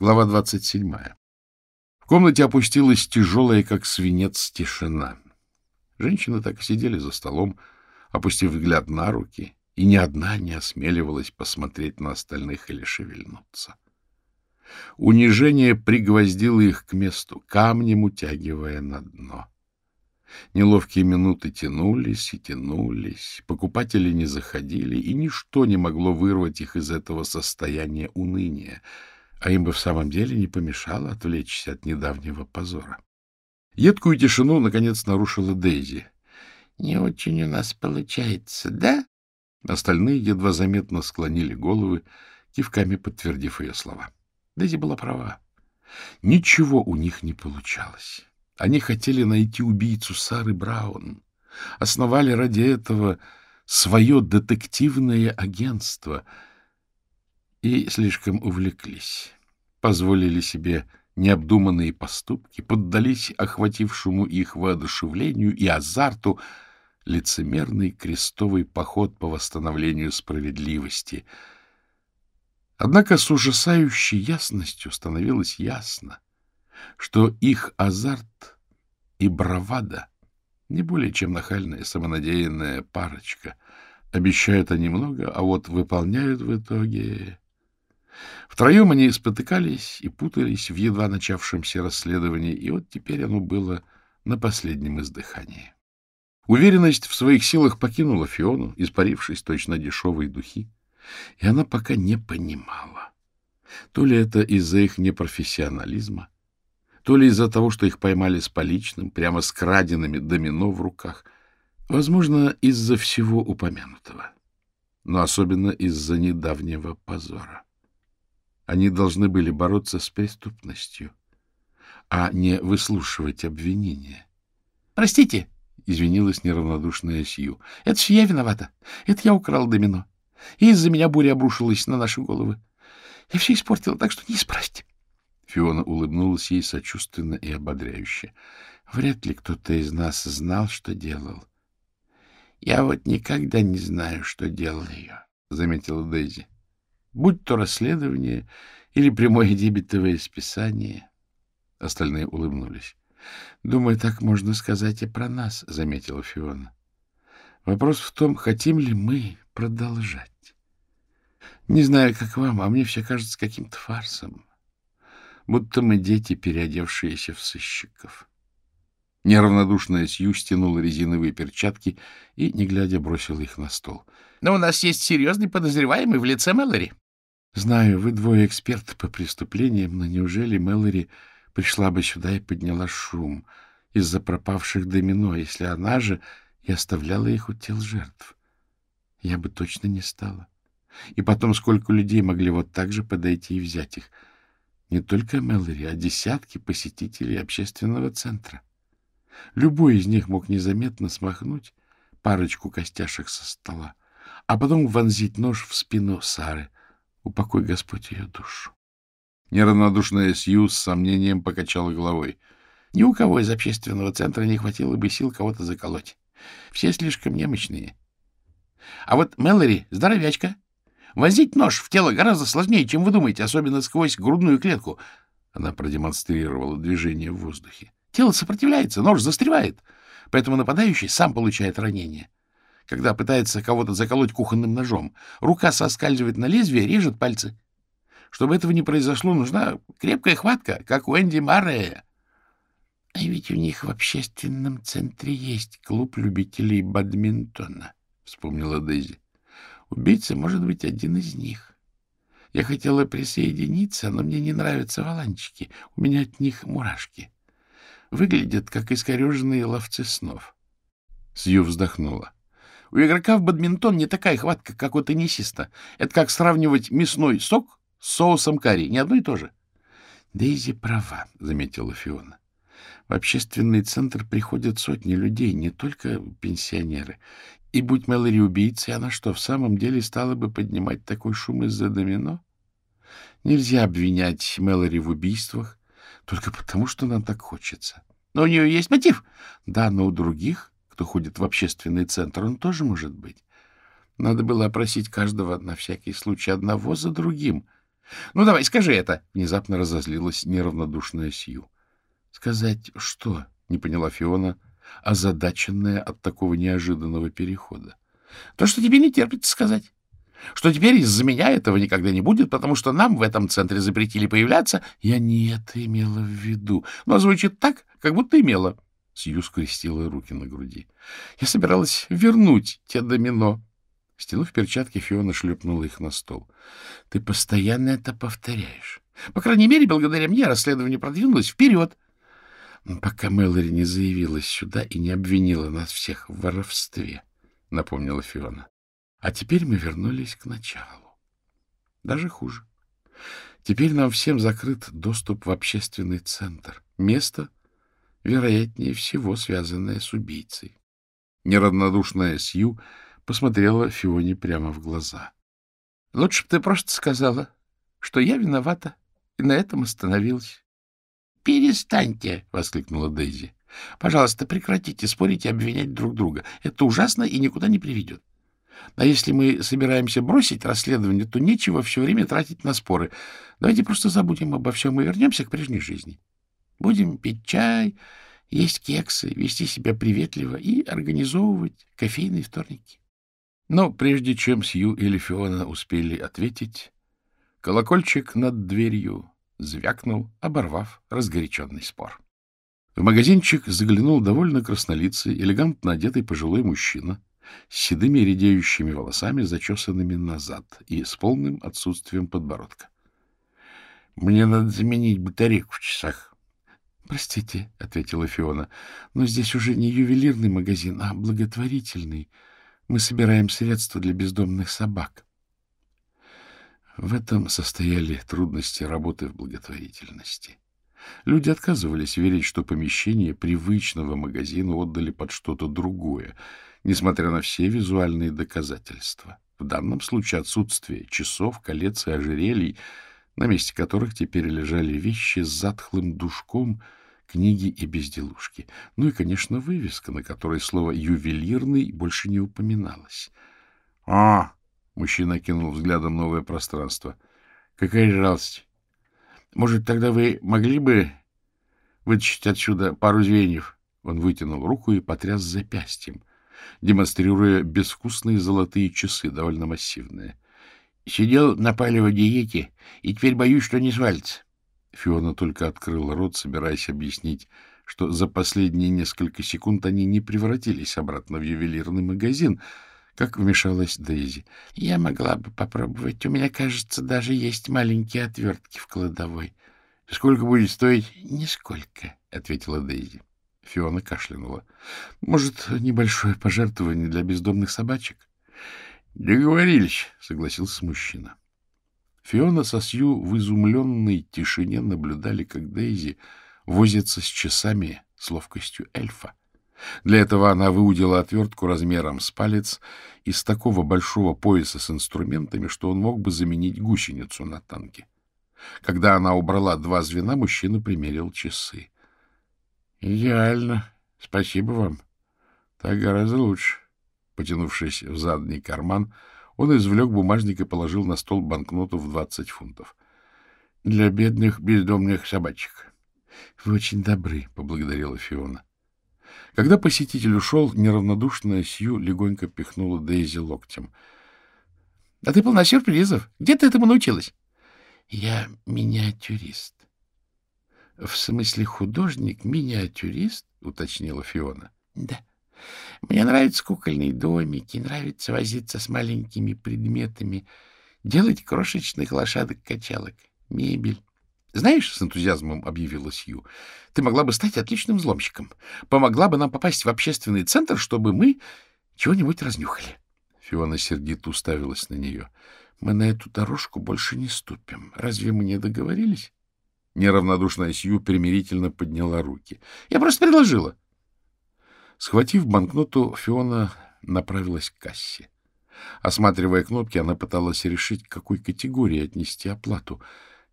Глава 27. В комнате опустилась тяжелая, как свинец, тишина. Женщины так и сидели за столом, опустив взгляд на руки, и ни одна не осмеливалась посмотреть на остальных или шевельнуться. Унижение пригвоздило их к месту, камнем утягивая на дно. Неловкие минуты тянулись и тянулись, покупатели не заходили, и ничто не могло вырвать их из этого состояния уныния — а им бы в самом деле не помешало отвлечься от недавнего позора. Едкую тишину, наконец, нарушила Дейзи. — Не очень у нас получается, да? Остальные едва заметно склонили головы, кивками подтвердив ее слова. Дейзи была права. Ничего у них не получалось. Они хотели найти убийцу Сары Браун. Основали ради этого свое детективное агентство — и слишком увлеклись, позволили себе необдуманные поступки, поддались охватившему их воодушевлению и азарту лицемерный крестовый поход по восстановлению справедливости. Однако с ужасающей ясностью становилось ясно, что их азарт и бравада не более чем нахальная самонадеянная парочка. Обещают они много, а вот выполняют в итоге Втроем они спотыкались и путались в едва начавшемся расследовании, и вот теперь оно было на последнем издыхании. Уверенность в своих силах покинула Фиону, испарившись точно дешевые духи, и она пока не понимала, то ли это из-за их непрофессионализма, то ли из-за того, что их поймали с поличным, прямо с краденными домино в руках, возможно, из-за всего упомянутого, но особенно из-за недавнего позора. Они должны были бороться с преступностью, а не выслушивать обвинения. — Простите, — извинилась неравнодушная Сью. — Это все я виновата. Это я украл домино. И из-за меня буря обрушилась на наши головы. Я все испортила, так что не исправьте. Фиона улыбнулась ей сочувственно и ободряюще. Вряд ли кто-то из нас знал, что делал. — Я вот никогда не знаю, что делал ее, — заметила Дейзи будь то расследование или прямое дебетовое списание. Остальные улыбнулись. — Думаю, так можно сказать и про нас, — заметила Фиона. — Вопрос в том, хотим ли мы продолжать. Не знаю, как вам, а мне все кажется каким-то фарсом. Будто мы дети, переодевшиеся в сыщиков. Неравнодушная Сью стянула резиновые перчатки и, не глядя, бросила их на стол. — Но у нас есть серьезный подозреваемый в лице Мэлори. Знаю, вы двое эксперты по преступлениям, но неужели Мэлори пришла бы сюда и подняла шум из-за пропавших домино, если она же и оставляла их у тел жертв? Я бы точно не стала. И потом, сколько людей могли вот так же подойти и взять их? Не только Мэлори, а десятки посетителей общественного центра. Любой из них мог незаметно смахнуть парочку костяшек со стола, а потом вонзить нож в спину Сары — Упокой, Господь, ее душу. Неравнодушная Сью с сомнением покачала головой. Ни у кого из общественного центра не хватило бы сил кого-то заколоть. Все слишком немощные. А вот Мэлори — здоровячка. Возить нож в тело гораздо сложнее, чем вы думаете, особенно сквозь грудную клетку. Она продемонстрировала движение в воздухе. Тело сопротивляется, нож застревает, поэтому нападающий сам получает ранение когда пытается кого-то заколоть кухонным ножом. Рука соскальзывает на лезвие, режет пальцы. Чтобы этого не произошло, нужна крепкая хватка, как у Энди Маррея. — А ведь у них в общественном центре есть клуб любителей бадминтона, — вспомнила Дейзи. — Убийца может быть один из них. Я хотела присоединиться, но мне не нравятся валанчики. У меня от них мурашки. Выглядят, как искореженные ловцы снов. Сью вздохнула. У игрока в бадминтон не такая хватка, как у теннисиста. Это как сравнивать мясной сок с соусом карри. Не одно и то же. — Дейзи права, — заметила Фиона. В общественный центр приходят сотни людей, не только пенсионеры. И будь Мэлори убийцей, она что, в самом деле стала бы поднимать такой шум из-за домино? Нельзя обвинять Мэлори в убийствах только потому, что нам так хочется. Но у нее есть мотив. Да, но у других кто ходит в общественный центр, он тоже может быть. Надо было опросить каждого на всякий случай одного за другим. — Ну, давай, скажи это! — внезапно разозлилась неравнодушная Сью. — Сказать что? — не поняла Фиона, озадаченная от такого неожиданного перехода. — То, что тебе не терпится сказать. Что теперь из-за меня этого никогда не будет, потому что нам в этом центре запретили появляться. Я не это имела в виду. Но звучит так, как будто имела. Сью скрестила руки на груди. Я собиралась вернуть те домино. Стянув перчатки, Фиона шлепнула их на стол. — Ты постоянно это повторяешь. По крайней мере, благодаря мне расследование продвинулось вперед. Пока Мэлори не заявилась сюда и не обвинила нас всех в воровстве, — напомнила Фиона. А теперь мы вернулись к началу. Даже хуже. Теперь нам всем закрыт доступ в общественный центр. Место, вероятнее всего, связанное с убийцей. Неравнодушная Сью посмотрела Фионе прямо в глаза. — Лучше бы ты просто сказала, что я виновата, и на этом остановилась. — Перестаньте! — воскликнула Дейзи. — Пожалуйста, прекратите спорить и обвинять друг друга. Это ужасно и никуда не приведет. А если мы собираемся бросить расследование, то нечего все время тратить на споры. Давайте просто забудем обо всем и вернемся к прежней жизни. Будем пить чай, есть кексы, вести себя приветливо и организовывать кофейные вторники. Но прежде чем Сью или Фиона успели ответить, колокольчик над дверью звякнул, оборвав разгоряченный спор. В магазинчик заглянул довольно краснолицый, элегантно одетый пожилой мужчина с седыми редеющими волосами, зачесанными назад и с полным отсутствием подбородка. — Мне надо заменить батарейку в часах. — Простите, — ответила Фиона, — но здесь уже не ювелирный магазин, а благотворительный. Мы собираем средства для бездомных собак. В этом состояли трудности работы в благотворительности. Люди отказывались верить, что помещение привычного магазина отдали под что-то другое, несмотря на все визуальные доказательства. В данном случае отсутствие часов, колец и ожерелий, на месте которых теперь лежали вещи с затхлым душком, книги и безделушки. Ну и, конечно, вывеска, на которой слово «ювелирный» больше не упоминалось. — А! — мужчина кинул взглядом новое пространство. — Какая жалость! Может, тогда вы могли бы вытащить отсюда пару звеньев? Он вытянул руку и потряс запястьем демонстрируя безвкусные золотые часы, довольно массивные. Сидел на палевой диете, и теперь боюсь, что не свалится. Фиона только открыла рот, собираясь объяснить, что за последние несколько секунд они не превратились обратно в ювелирный магазин, как вмешалась Дейзи. — Я могла бы попробовать. У меня, кажется, даже есть маленькие отвертки в кладовой. — Сколько будет стоить? — Нисколько, — ответила Дейзи. Фиона кашлянула. — Может, небольшое пожертвование для бездомных собачек? — Договорились, — согласился мужчина. Фиона со Сью в изумленной тишине наблюдали, как Дейзи возится с часами с ловкостью эльфа. Для этого она выудила отвертку размером с палец из такого большого пояса с инструментами, что он мог бы заменить гусеницу на танке. Когда она убрала два звена, мужчина примерил часы. — Идеально. Спасибо вам. Так гораздо лучше. Потянувшись в задний карман, он извлек бумажник и положил на стол банкноту в двадцать фунтов. — Для бедных бездомных собачек. — Вы очень добры, — поблагодарила Фиона. Когда посетитель ушел, неравнодушная Сью легонько пихнула Дейзи локтем. — А ты полна сюрпризов. Где ты этому научилась? — Я миниатюрист. — В смысле художник-миниатюрист? — уточнила Фиона. — Да. Мне нравятся кукольные домики, нравится возиться с маленькими предметами, делать крошечных лошадок-качалок, мебель. Знаешь, с энтузиазмом объявила Сью, ты могла бы стать отличным взломщиком. Помогла бы нам попасть в общественный центр, чтобы мы чего-нибудь разнюхали. Фиона сердито уставилась на нее. Мы на эту дорожку больше не ступим. Разве мы не договорились? Неравнодушная Сью примирительно подняла руки. — Я просто предложила. Схватив банкноту, Фиона направилась к кассе. Осматривая кнопки, она пыталась решить, к какой категории отнести оплату.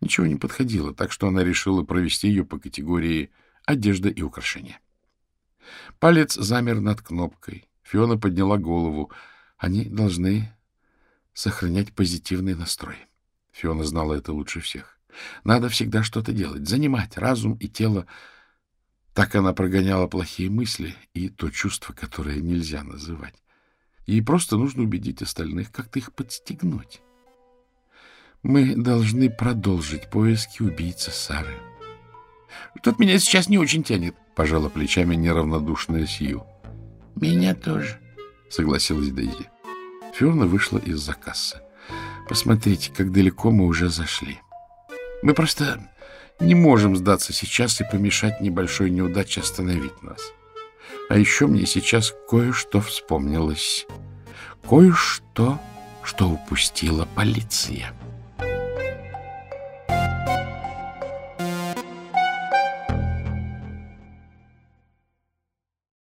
Ничего не подходило, так что она решила провести ее по категории «одежда и украшения». Палец замер над кнопкой. Фиона подняла голову. Они должны сохранять позитивный настрой. Фиона знала это лучше всех. Надо всегда что-то делать, занимать разум и тело. Так она прогоняла плохие мысли и то чувство, которое нельзя называть. Ей просто нужно убедить остальных, как-то их подстегнуть. Мы должны продолжить поиски убийцы Сары. Тут меня сейчас не очень тянет, — пожала плечами неравнодушная Сью. — Меня тоже, — согласилась Дейзи. Фиона вышла из-за кассы. — Посмотрите, как далеко мы уже зашли. Мы просто не можем сдаться сейчас и помешать небольшой неудаче остановить нас. А еще мне сейчас кое-что вспомнилось. Кое-что, что упустила полиция.